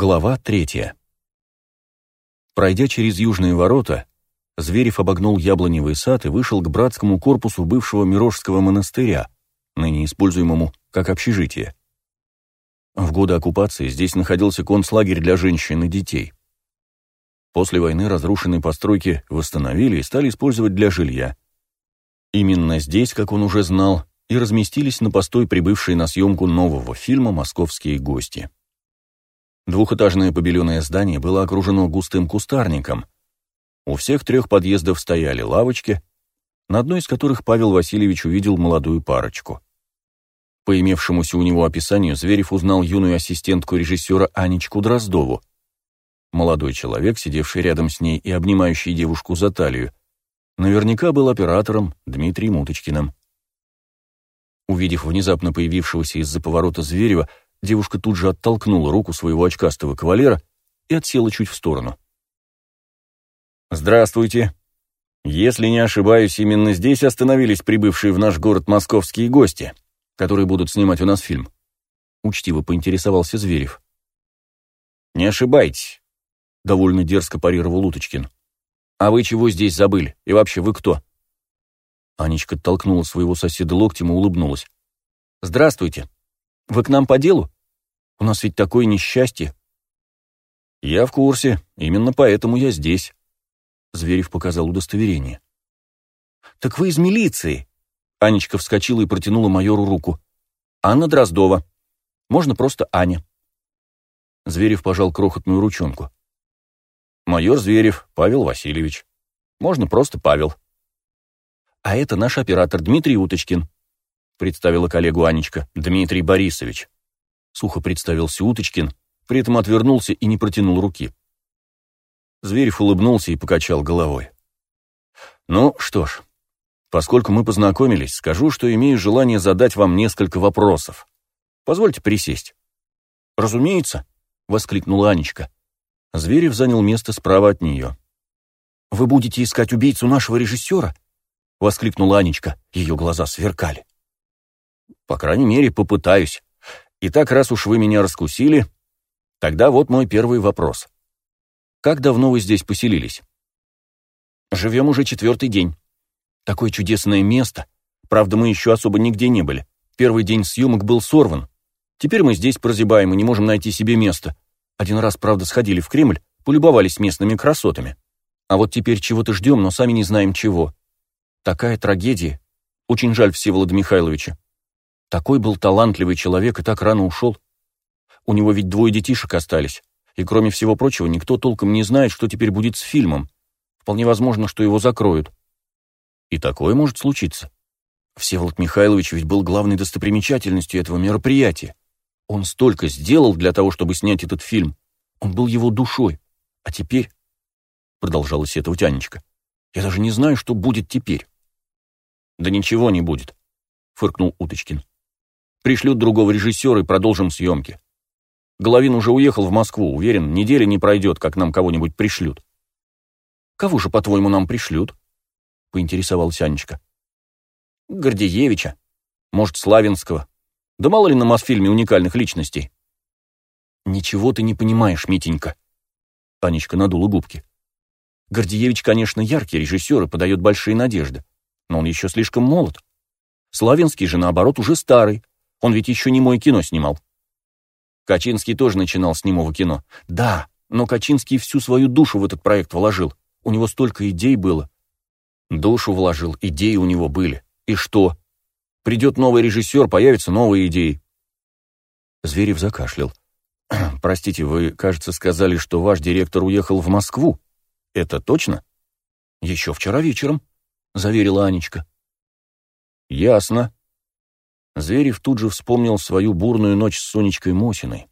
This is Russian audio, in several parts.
Глава третья. Пройдя через южные ворота, Зверев обогнул яблоневый сад и вышел к братскому корпусу бывшего Мирожского монастыря, ныне используемому как общежитие. В годы оккупации здесь находился концлагерь для женщин и детей. После войны разрушенные постройки восстановили и стали использовать для жилья. Именно здесь, как он уже знал, и разместились на постой прибывшие на съемку нового фильма «Московские гости». Двухэтажное побеленное здание было окружено густым кустарником. У всех трех подъездов стояли лавочки, на одной из которых Павел Васильевич увидел молодую парочку. По имевшемуся у него описанию Зверев узнал юную ассистентку режиссера Анечку Дроздову. Молодой человек, сидевший рядом с ней и обнимающий девушку за талию, наверняка был оператором Дмитрием Уточкиным. Увидев внезапно появившегося из-за поворота Зверева, Девушка тут же оттолкнула руку своего очкастого кавалера и отсела чуть в сторону. «Здравствуйте. Если не ошибаюсь, именно здесь остановились прибывшие в наш город московские гости, которые будут снимать у нас фильм», — учтиво поинтересовался Зверев. «Не ошибайтесь», — довольно дерзко парировал Уточкин. «А вы чего здесь забыли? И вообще, вы кто?» Анечка толкнула своего соседа локтем и улыбнулась. «Здравствуйте. Вы к нам по делу? У нас ведь такое несчастье». «Я в курсе. Именно поэтому я здесь», — Зверев показал удостоверение. «Так вы из милиции?» Анечка вскочила и протянула майору руку. «Анна Дроздова. Можно просто Аня». Зверев пожал крохотную ручонку. «Майор Зверев, Павел Васильевич. Можно просто Павел». «А это наш оператор Дмитрий Уточкин представила коллегу Анечка, Дмитрий Борисович. Сухо представился Уточкин, при этом отвернулся и не протянул руки. Зверев улыбнулся и покачал головой. «Ну что ж, поскольку мы познакомились, скажу, что имею желание задать вам несколько вопросов. Позвольте присесть». «Разумеется», — воскликнула Анечка. Зверев занял место справа от нее. «Вы будете искать убийцу нашего режиссера?» — воскликнула Анечка. Ее глаза сверкали. По крайней мере, попытаюсь. Итак, раз уж вы меня раскусили, тогда вот мой первый вопрос. Как давно вы здесь поселились? Живем уже четвертый день. Такое чудесное место. Правда, мы еще особо нигде не были. Первый день съемок был сорван. Теперь мы здесь прозябаем и не можем найти себе места. Один раз, правда, сходили в Кремль, полюбовались местными красотами. А вот теперь чего-то ждем, но сами не знаем чего. Такая трагедия. Очень жаль Всеволода Михайловича. Такой был талантливый человек и так рано ушел. У него ведь двое детишек остались. И кроме всего прочего, никто толком не знает, что теперь будет с фильмом. Вполне возможно, что его закроют. И такое может случиться. Всеволод Михайлович ведь был главной достопримечательностью этого мероприятия. Он столько сделал для того, чтобы снять этот фильм. Он был его душой. А теперь... Продолжала сетовать Анечка. Я даже не знаю, что будет теперь. Да ничего не будет, фыркнул Уточкин. Пришлют другого режиссера и продолжим съемки. Головин уже уехал в Москву, уверен, неделя не пройдет, как нам кого-нибудь пришлют. Кого же, по-твоему, нам пришлют? Поинтересовалась Анечка. Гордеевича. Может, Славинского. Да мало ли на Мосфильме уникальных личностей. Ничего ты не понимаешь, Митенька. Анечка надула губки. Гордеевич, конечно, яркий режиссер и подает большие надежды, но он еще слишком молод. Славинский же, наоборот, уже старый, он ведь еще не мой кино снимал. Качинский тоже начинал с немого кино. Да, но Качинский всю свою душу в этот проект вложил. У него столько идей было. Душу вложил, идеи у него были. И что? Придет новый режиссер, появятся новые идеи. Зверев закашлял. «Простите, вы, кажется, сказали, что ваш директор уехал в Москву. Это точно?» «Еще вчера вечером», — заверила Анечка. «Ясно», Зверев тут же вспомнил свою бурную ночь с Сонечкой Мосиной.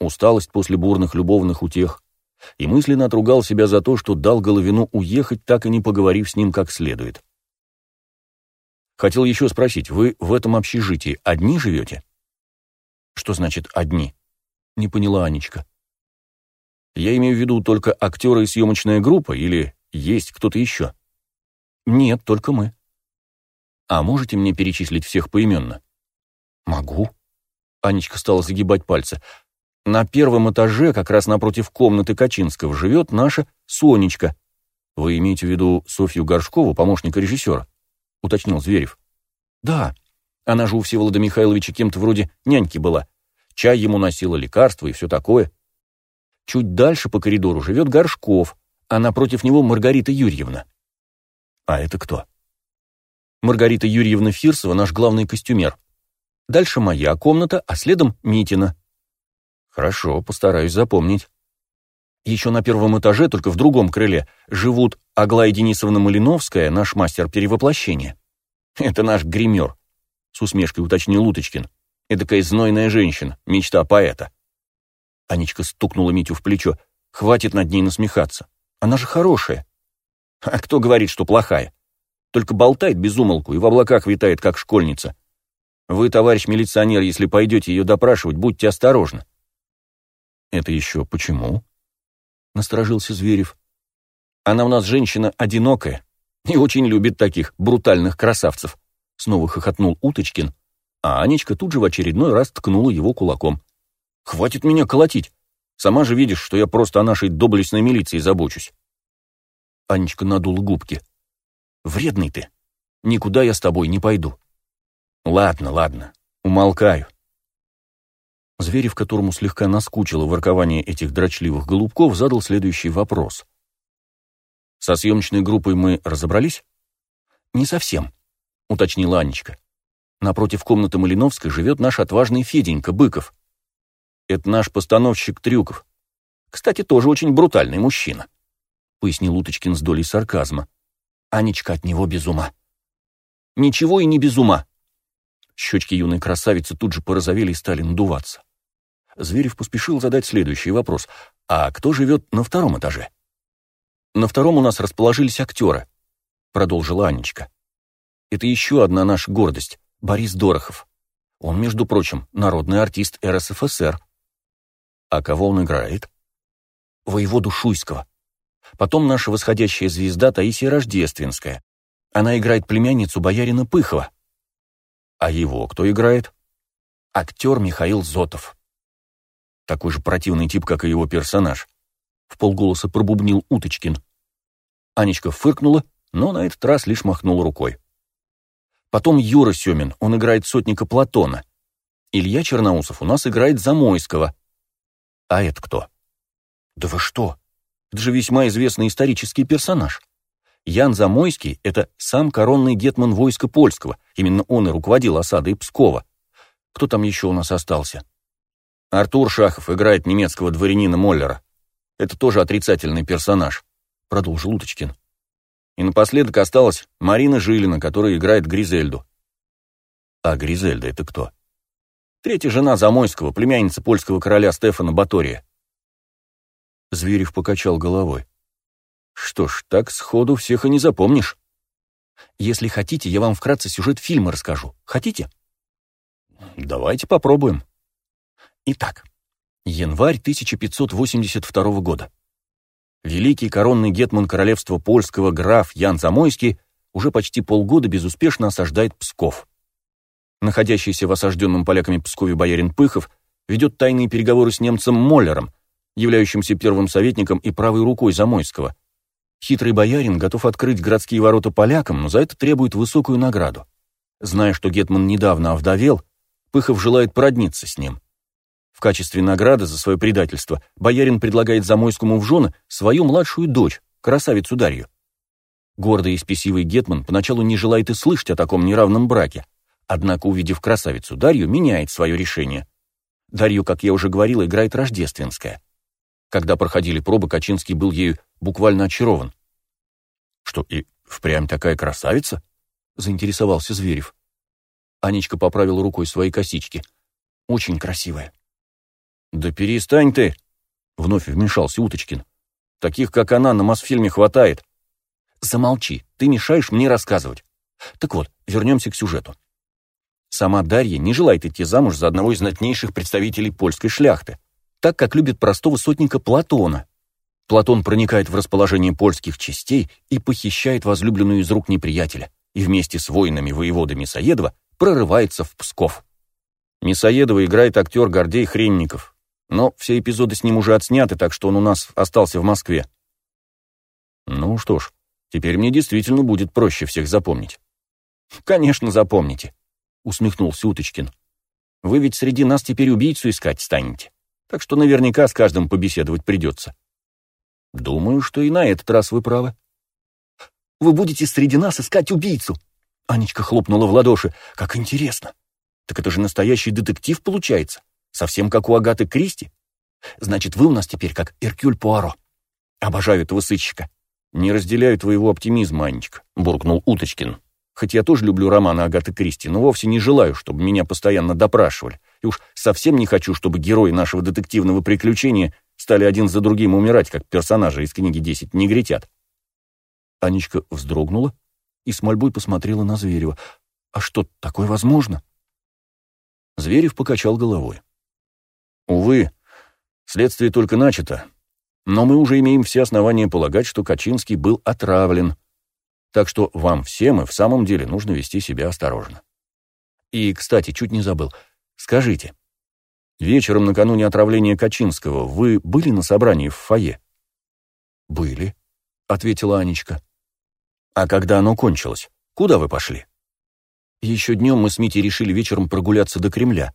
Усталость после бурных любовных утех. И мысленно отругал себя за то, что дал Головину уехать, так и не поговорив с ним как следует. Хотел еще спросить, вы в этом общежитии одни живете? Что значит «одни»? Не поняла Анечка. Я имею в виду только актеры и съемочная группа, или есть кто-то еще? Нет, только мы. А можете мне перечислить всех поименно? Могу. Анечка стала загибать пальцы. На первом этаже, как раз напротив комнаты Качинского, живет наша Сонечка. Вы имеете в виду Софью Горшкову, помощника режиссера? Уточнил Зверев. Да, она же у Всеволода Михайловича кем-то вроде няньки была. Чай ему носила, лекарства и все такое. Чуть дальше по коридору живет Горшков, а напротив него Маргарита Юрьевна. А это кто? Маргарита Юрьевна Фирсова, наш главный костюмер. Дальше моя комната, а следом Митина. Хорошо, постараюсь запомнить. Еще на первом этаже, только в другом крыле, живут Аглая Денисовна Малиновская, наш мастер перевоплощения. Это наш гример, с усмешкой уточнил Уточкин. Эдакая знойная женщина, мечта поэта. Анечка стукнула Митю в плечо. Хватит над ней насмехаться. Она же хорошая. А кто говорит, что плохая? Только болтает без умолку и в облаках витает, как школьница. Вы, товарищ милиционер, если пойдете ее допрашивать, будьте осторожны. «Это еще почему?» — насторожился Зверев. «Она у нас женщина одинокая и очень любит таких брутальных красавцев», — снова хохотнул Уточкин, а Анечка тут же в очередной раз ткнула его кулаком. «Хватит меня колотить! Сама же видишь, что я просто о нашей доблестной милиции забочусь». Анечка надула губки. «Вредный ты. Никуда я с тобой не пойду». «Ладно, ладно, умолкаю. Зверев, которому слегка наскучило воркование этих дрочливых голубков, задал следующий вопрос. «Со съемочной группой мы разобрались?» «Не совсем», — уточнила Анечка. «Напротив комнаты Малиновской живет наш отважный Феденька Быков. Это наш постановщик трюков. Кстати, тоже очень брутальный мужчина», — пояснил Уточкин с долей сарказма. Анечка от него без ума. «Ничего и не без ума». Щечки юной красавицы тут же порозовели и стали надуваться. Зверев поспешил задать следующий вопрос. «А кто живет на втором этаже?» «На втором у нас расположились актеры», — продолжила Анечка. «Это еще одна наша гордость — Борис Дорохов. Он, между прочим, народный артист РСФСР». «А кого он играет?» «Воеводу Шуйского. Потом наша восходящая звезда Таисия Рождественская. Она играет племянницу боярина Пыхова». «А его кто играет?» «Актер Михаил Зотов». Такой же противный тип, как и его персонаж. В полголоса пробубнил Уточкин. Анечка фыркнула, но на этот раз лишь махнула рукой. Потом Юра Семин, он играет сотника Платона. Илья Черноусов у нас играет Замойского. А это кто? Да вы что? Это же весьма известный исторический персонаж. Ян Замойский — это сам коронный гетман войска польского. Именно он и руководил осадой Пскова. Кто там еще у нас остался? Артур Шахов играет немецкого дворянина Моллера. Это тоже отрицательный персонаж, продолжил Уточкин. И напоследок осталась Марина Жилина, которая играет Гризельду. А Гризельда это кто? Третья жена Замойского, племянница польского короля Стефана Батория. Зверев покачал головой. Что ж, так сходу всех и не запомнишь. Если хотите, я вам вкратце сюжет фильма расскажу. Хотите? Давайте попробуем. Итак, январь 1582 года. Великий коронный гетман королевства польского граф Ян Замойский уже почти полгода безуспешно осаждает Псков. Находящийся в осажденном поляками Пскове боярин Пыхов ведет тайные переговоры с немцем Моллером, являющимся первым советником и правой рукой Замойского. Хитрый боярин готов открыть городские ворота полякам, но за это требует высокую награду. Зная, что гетман недавно овдовел, Пыхов желает продниться с ним. В качестве награды за свое предательство боярин предлагает Замойскому в жены свою младшую дочь, красавицу Дарью. Гордый и спесивый Гетман поначалу не желает и слышать о таком неравном браке, однако, увидев красавицу Дарью, меняет свое решение. Дарью, как я уже говорил, играет Рождественская. Когда проходили пробы, Качинский был ею буквально очарован. «Что, и впрямь такая красавица?» — заинтересовался Зверев. Анечка поправила рукой свои косички. «Очень красивая. «Да перестань ты!» — вновь вмешался Уточкин. «Таких, как она, на Мосфильме хватает». «Замолчи, ты мешаешь мне рассказывать. Так вот, вернемся к сюжету. Сама Дарья не желает идти замуж за одного из знатнейших представителей польской шляхты, так как любит простого сотника Платона. Платон проникает в расположение польских частей и похищает возлюбленную из рук неприятеля, и вместе с воинами-воеводами Саедова прорывается в Псков. Мясоедова играет актер Гордей Хренников, Но все эпизоды с ним уже отсняты, так что он у нас остался в Москве. Ну что ж, теперь мне действительно будет проще всех запомнить. Конечно, запомните, усмехнулся Уточкин. Вы ведь среди нас теперь убийцу искать станете, так что наверняка с каждым побеседовать придется. Думаю, что и на этот раз вы правы. Вы будете среди нас искать убийцу. Анечка хлопнула в ладоши. Как интересно. Так это же настоящий детектив получается. Совсем как у Агаты Кристи. Значит, вы у нас теперь как Эркюль Пуаро. Обожаю этого сыщика. Не разделяю твоего оптимизма, Анечка, буркнул Уточкин. Хоть я тоже люблю романы Агаты Кристи, но вовсе не желаю, чтобы меня постоянно допрашивали. И уж совсем не хочу, чтобы герои нашего детективного приключения стали один за другим умирать, как персонажи из книги «Десять негритят». Анечка вздрогнула и с мольбой посмотрела на Зверева. «А что, такое возможно?» Зверев покачал головой. «Увы, следствие только начато, но мы уже имеем все основания полагать, что Качинский был отравлен, так что вам всем и в самом деле нужно вести себя осторожно. И, кстати, чуть не забыл, скажите, вечером накануне отравления Качинского вы были на собрании в фойе?» «Были», — ответила Анечка. А когда оно кончилось, куда вы пошли? Еще днем мы с Митей решили вечером прогуляться до Кремля.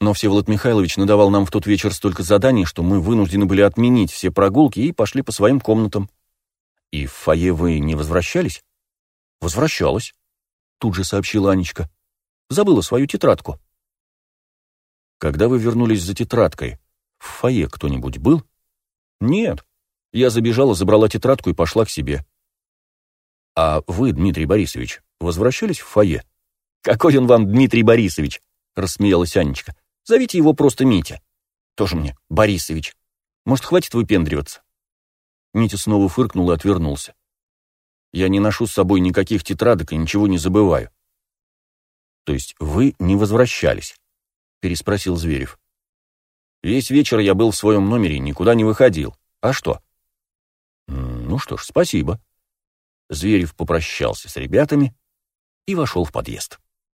Но Всеволод Михайлович надавал нам в тот вечер столько заданий, что мы вынуждены были отменить все прогулки и пошли по своим комнатам. И в фойе вы не возвращались? Возвращалась, тут же сообщила Анечка. Забыла свою тетрадку. Когда вы вернулись за тетрадкой, в фойе кто-нибудь был? Нет. Я забежала, забрала тетрадку и пошла к себе. «А вы, Дмитрий Борисович, возвращались в фойе?» «Какой он вам, Дмитрий Борисович?» — рассмеялась Анечка. «Зовите его просто Митя». «Тоже мне Борисович. Может, хватит выпендриваться?» Митя снова фыркнул и отвернулся. «Я не ношу с собой никаких тетрадок и ничего не забываю». «То есть вы не возвращались?» — переспросил Зверев. «Весь вечер я был в своем номере никуда не выходил. А что?» «Ну что ж, спасибо», Зверев попрощался с ребятами и вошел в подъезд.